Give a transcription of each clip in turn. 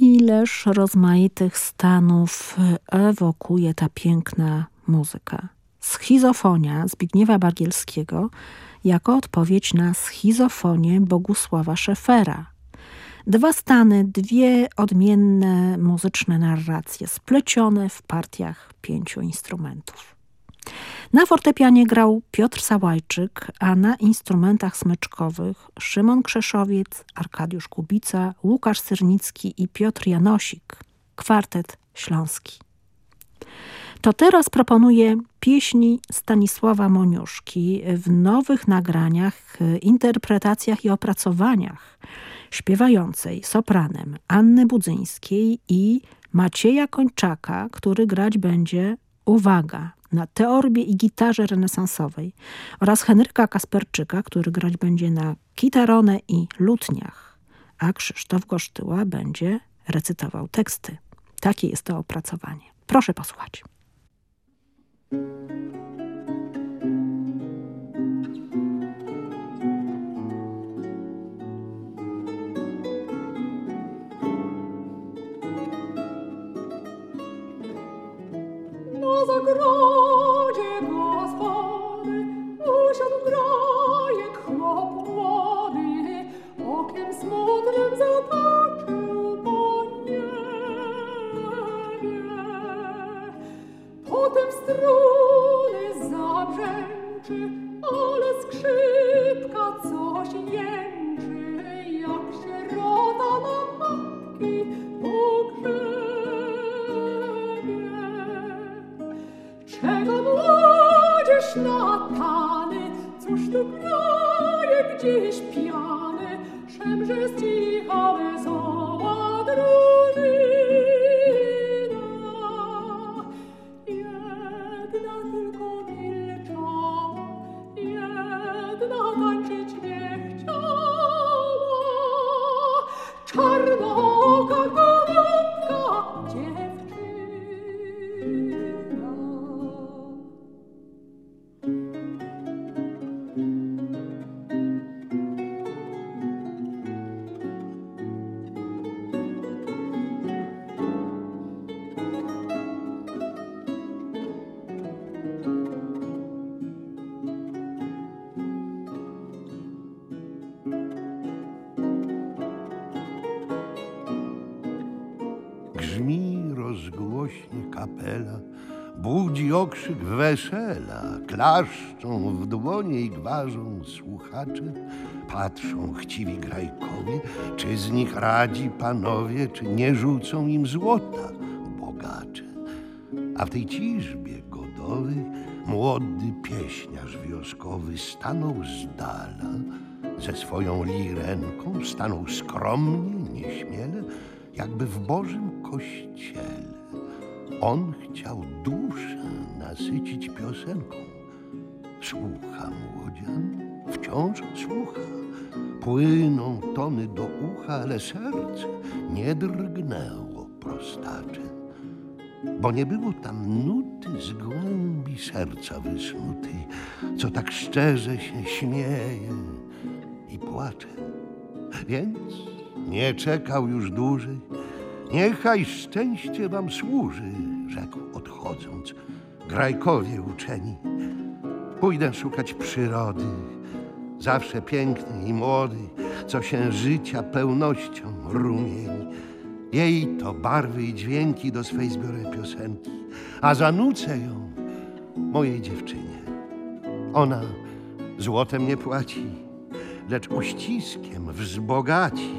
Ileż rozmaitych stanów ewokuje ta piękna muzyka. Schizofonia Zbigniewa Bargielskiego jako odpowiedź na schizofonię Bogusława Szefera. Dwa stany, dwie odmienne muzyczne narracje, splecione w partiach pięciu instrumentów. Na fortepianie grał Piotr Sałajczyk, a na instrumentach smyczkowych Szymon Krzeszowiec, Arkadiusz Kubica, Łukasz Syrnicki i Piotr Janosik. Kwartet Śląski. To teraz proponuję pieśni Stanisława Moniuszki w nowych nagraniach, interpretacjach i opracowaniach śpiewającej sopranem Anny Budzyńskiej i Macieja Kończaka, który grać będzie, uwaga, na teorbie i gitarze renesansowej oraz Henryka Kasperczyka, który grać będzie na kitarone i lutniach, a Krzysztof Gosztyła będzie recytował teksty. Takie jest to opracowanie. Proszę posłuchać. Zagrodzie gospody usiadł grajek chłop młody, okiem smutnym zapatrzył po niebie. Potem struny zabrzęczy, ale skrzypka coś jęczy, jak sierota na matki pogrzebie. Czego młodzież natany, cóż tu gdzieś pijany, szemrze cicha wesoła drużyna. Okrzyk wesela, klaszczą w dłonie i gwarzą słuchacze, patrzą chciwi grajkowie, czy z nich radzi panowie, czy nie rzucą im złota bogacze. A w tej ciżbie godowej młody pieśniarz wioskowy stanął z dala, ze swoją lirenką stanął skromnie, nieśmiele, jakby w Bożym kościele. On chciał duszę nasycić piosenką. Słucha młodzian, wciąż słucha. Płyną tony do ucha, ale serce nie drgnęło prostacze. Bo nie było tam nuty z głębi serca wysnutej, co tak szczerze się śmieje i płacze. Więc nie czekał już dłużej. Niechaj szczęście wam służy, rzekł odchodząc. Grajkowie uczeni, pójdę szukać przyrody, zawsze pięknej i młodej, co się życia pełnością rumieni. Jej to barwy i dźwięki do swej zbiorę piosenki, a zanucę ją mojej dziewczynie. Ona złotem nie płaci, lecz uściskiem wzbogaci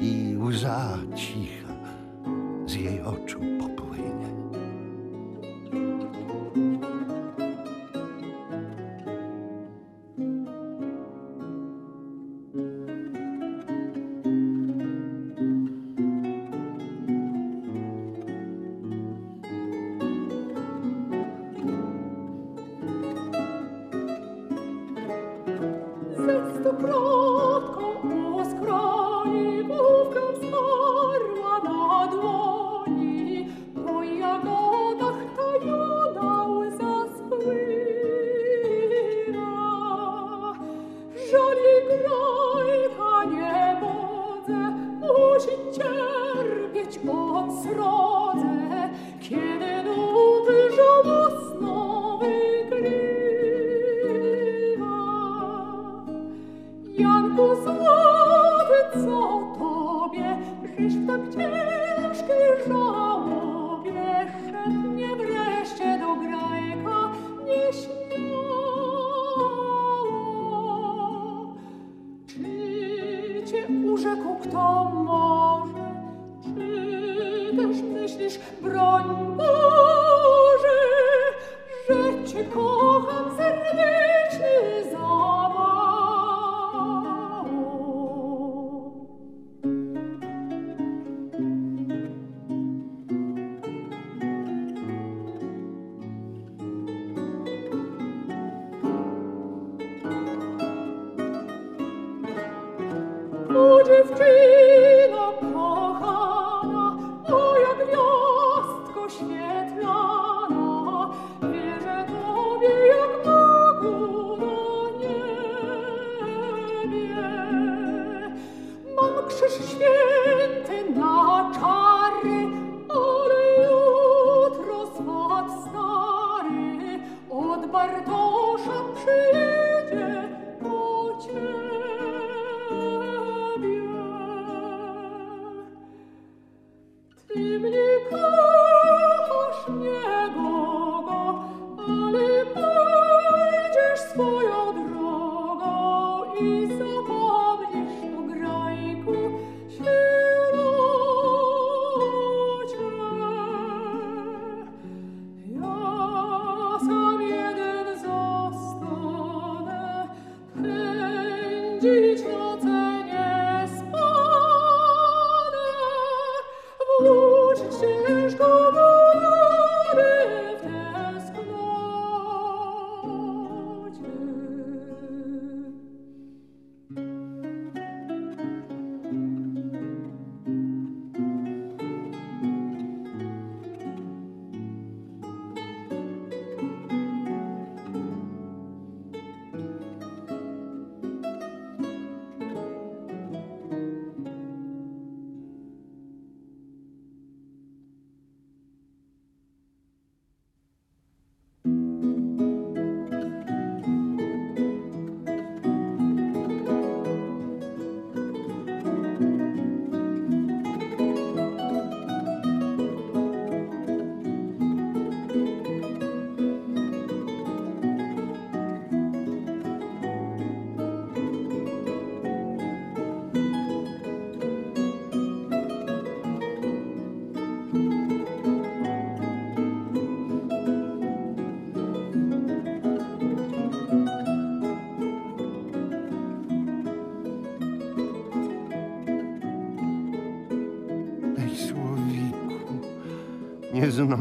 i łza cicha jej oczu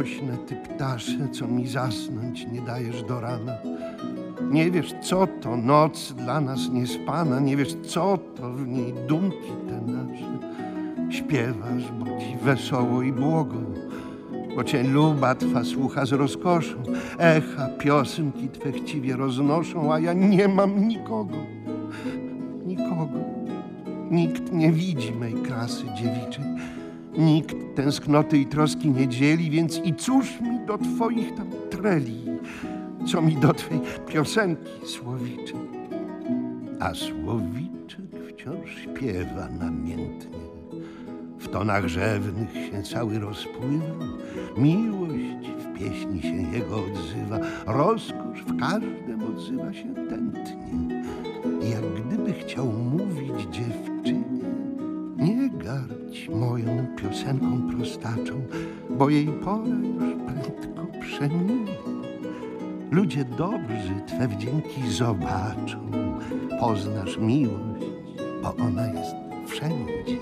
nieznośne ty ptasze, co mi zasnąć nie dajesz do rana. Nie wiesz, co to noc dla nas niespana, nie wiesz, co to w niej dumki te nasze. Śpiewasz, bo ci wesoło i błogo, bo cię luba twa słucha z rozkoszą. Echa piosenki twe chciwie roznoszą, a ja nie mam nikogo, nikogo. Nikt nie widzi mej krasy dziewiczej. Nikt tęsknoty i troski nie dzieli, więc i cóż mi do twoich tam treli, co mi do twej piosenki słowiczej. A słowiczek wciąż śpiewa namiętnie. W tonach rzewnych się cały rozpływa. Miłość w pieśni się jego odzywa. Rozkosz w każdym odzywa się tętnie. Jak gdyby chciał mówić dziewczynie, nie moją piosenką prostaczą, bo jej pora już prędko przeminie. Ludzie dobrzy Twe wdzięki zobaczą, poznasz miłość, bo ona jest wszędzie.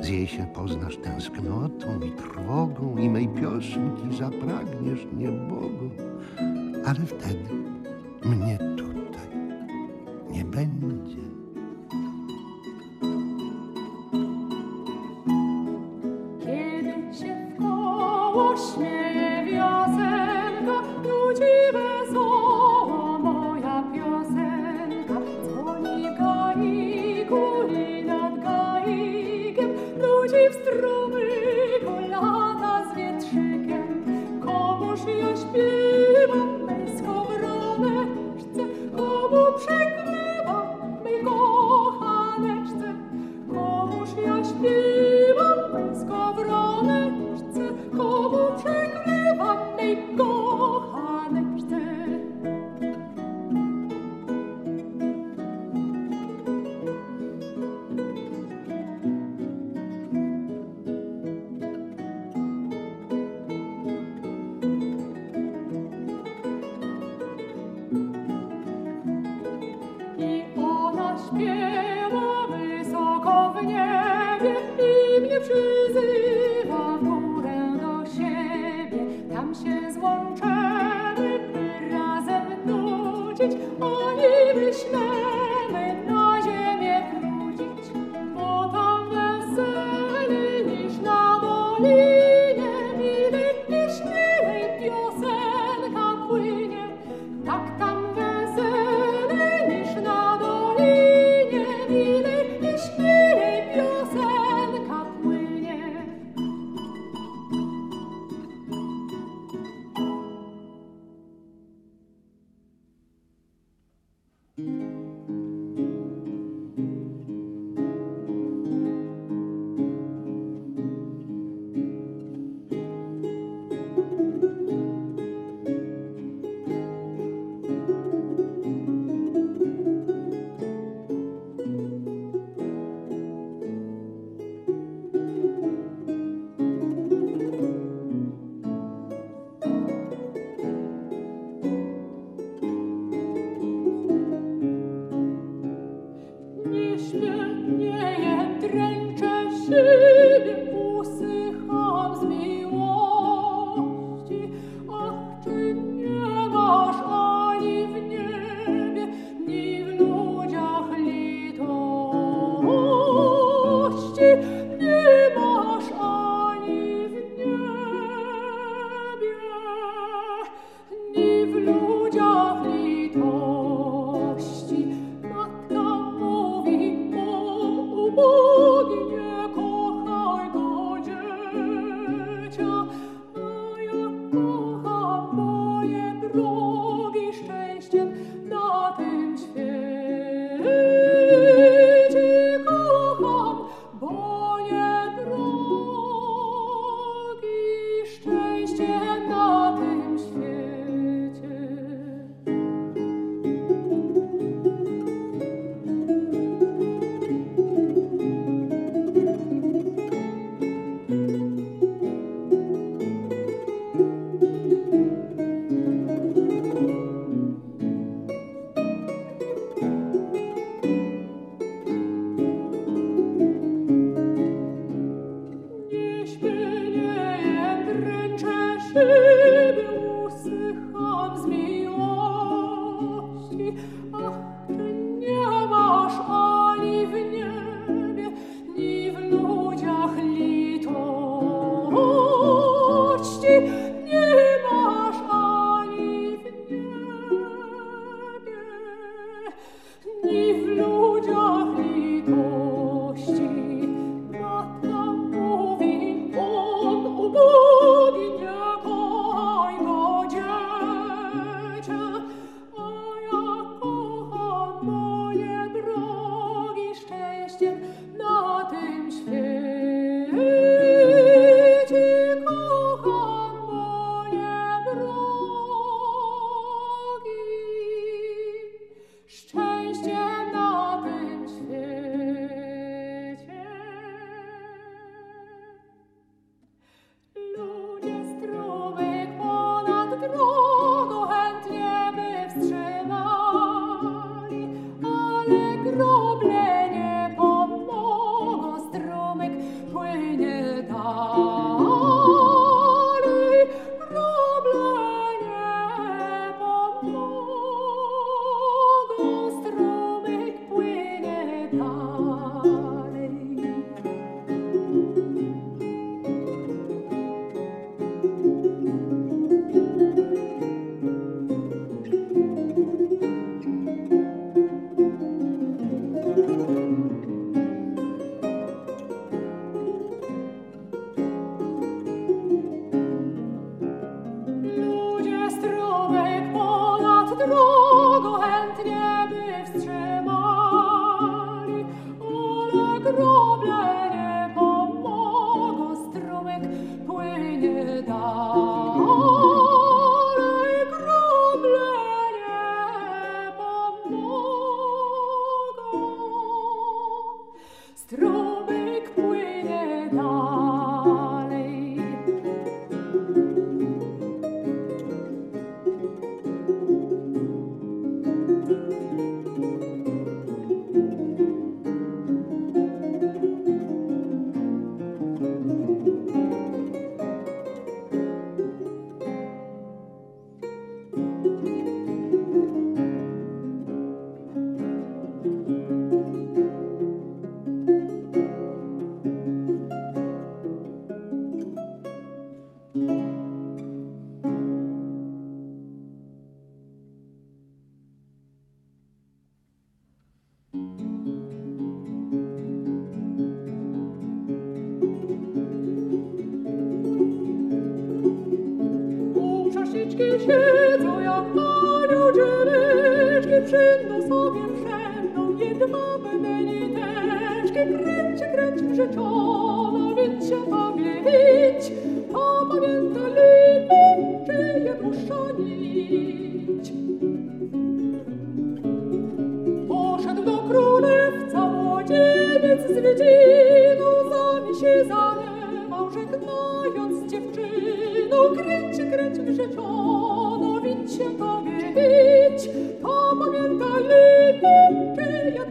Z jej się poznasz tęsknotą i trwogą i mej piosenki zapragniesz niebogo, ale wtedy mnie tutaj nie będzie.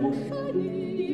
eu farei.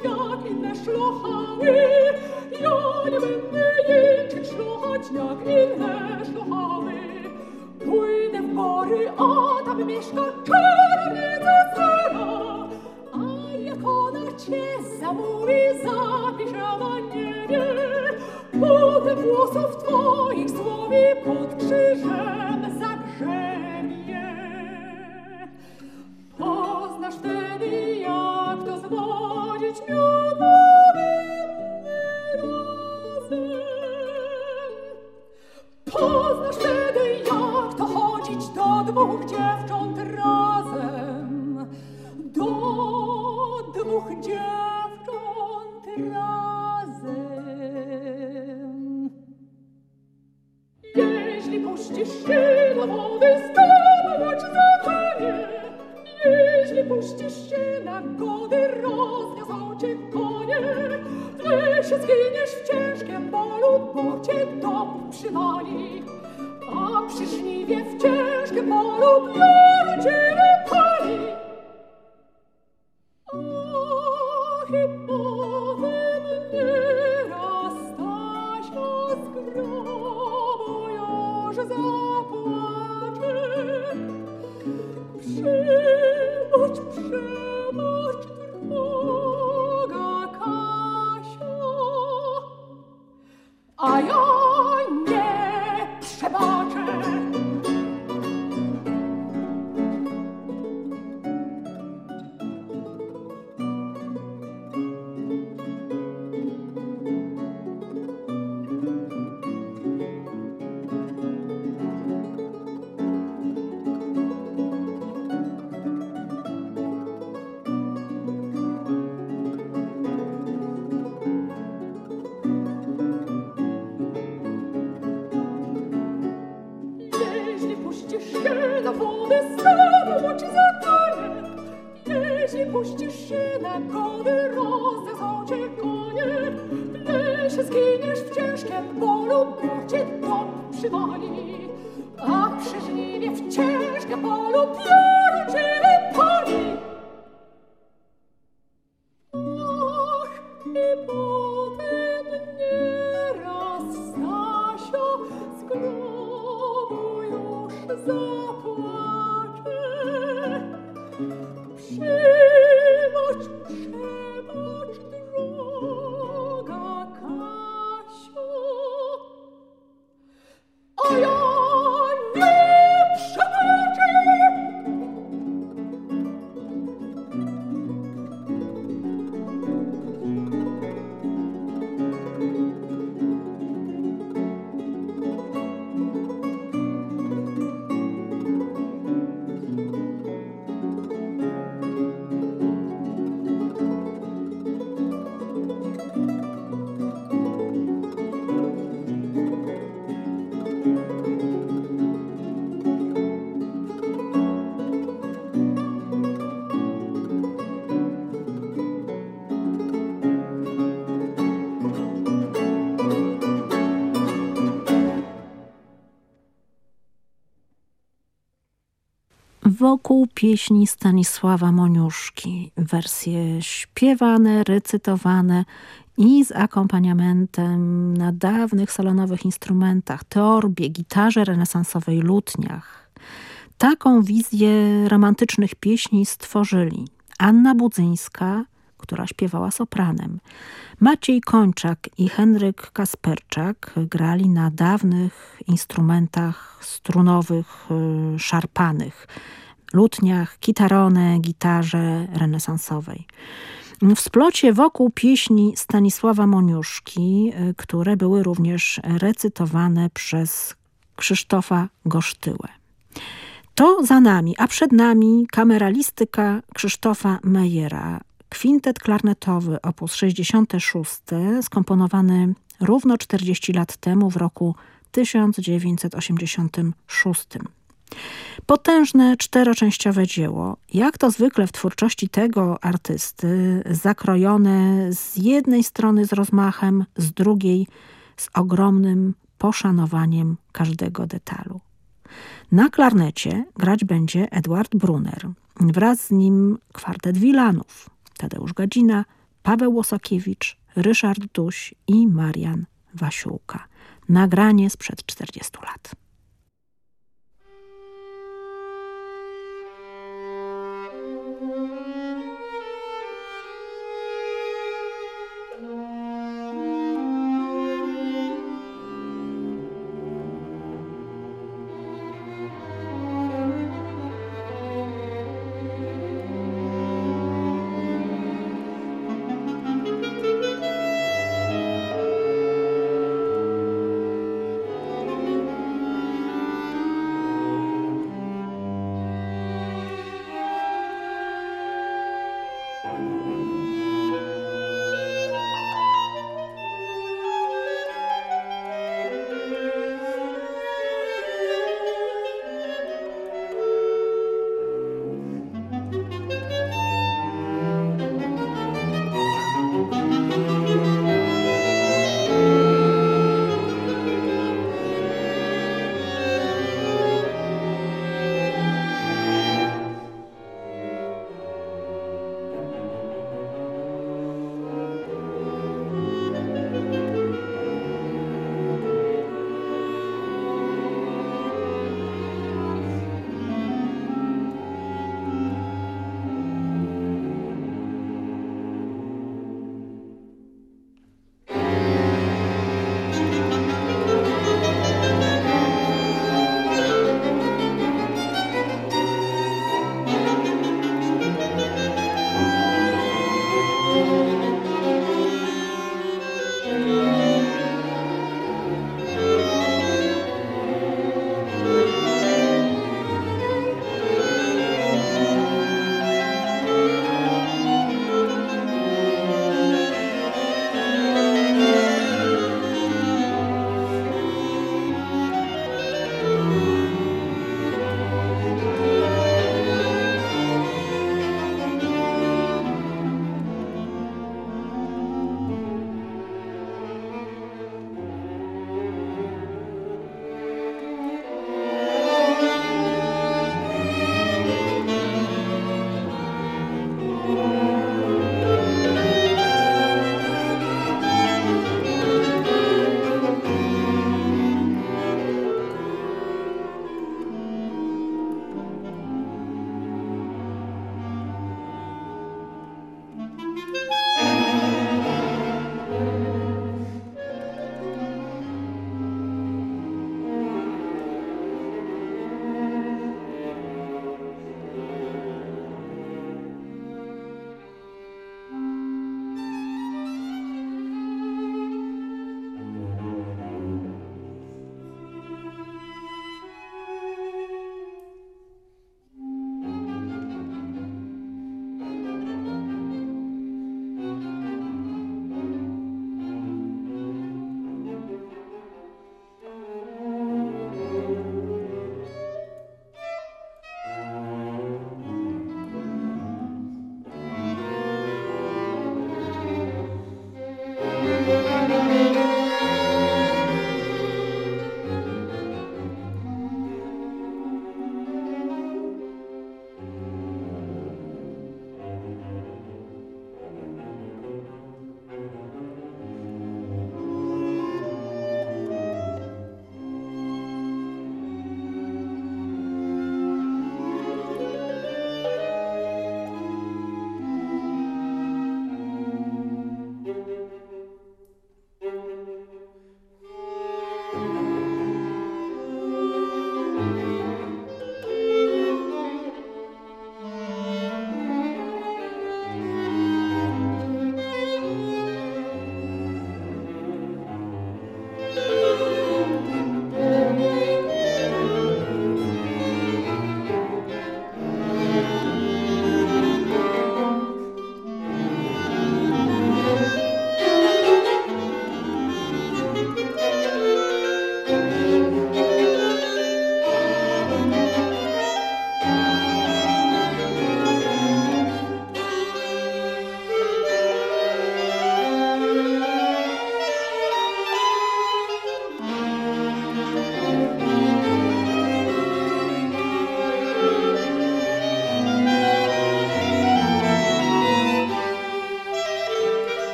Schlag in der Schlochau, ja, liebende Jüngchen, Schlochau, Schlag 往走 Wokół pieśni Stanisława Moniuszki. Wersje śpiewane, recytowane i z akompaniamentem na dawnych salonowych instrumentach, torbie, gitarze renesansowej, lutniach. Taką wizję romantycznych pieśni stworzyli Anna Budzyńska, która śpiewała sopranem. Maciej Kończak i Henryk Kasperczak grali na dawnych instrumentach strunowych, y, szarpanych, lutniach, kitarone, gitarze renesansowej. W splocie wokół pieśni Stanisława Moniuszki, y, które były również recytowane przez Krzysztofa Gosztyłę. To za nami, a przed nami kameralistyka Krzysztofa Mejera, Kwintet klarnetowy op. 66, skomponowany równo 40 lat temu w roku 1986. Potężne, czteroczęściowe dzieło, jak to zwykle w twórczości tego artysty, zakrojone z jednej strony z rozmachem, z drugiej z ogromnym poszanowaniem każdego detalu. Na klarnecie grać będzie Edward Brunner, wraz z nim kwartet Wilanów, Tadeusz Gadzina, Paweł Łosokiewicz, Ryszard Duś i Marian Wasiółka. Nagranie sprzed 40 lat.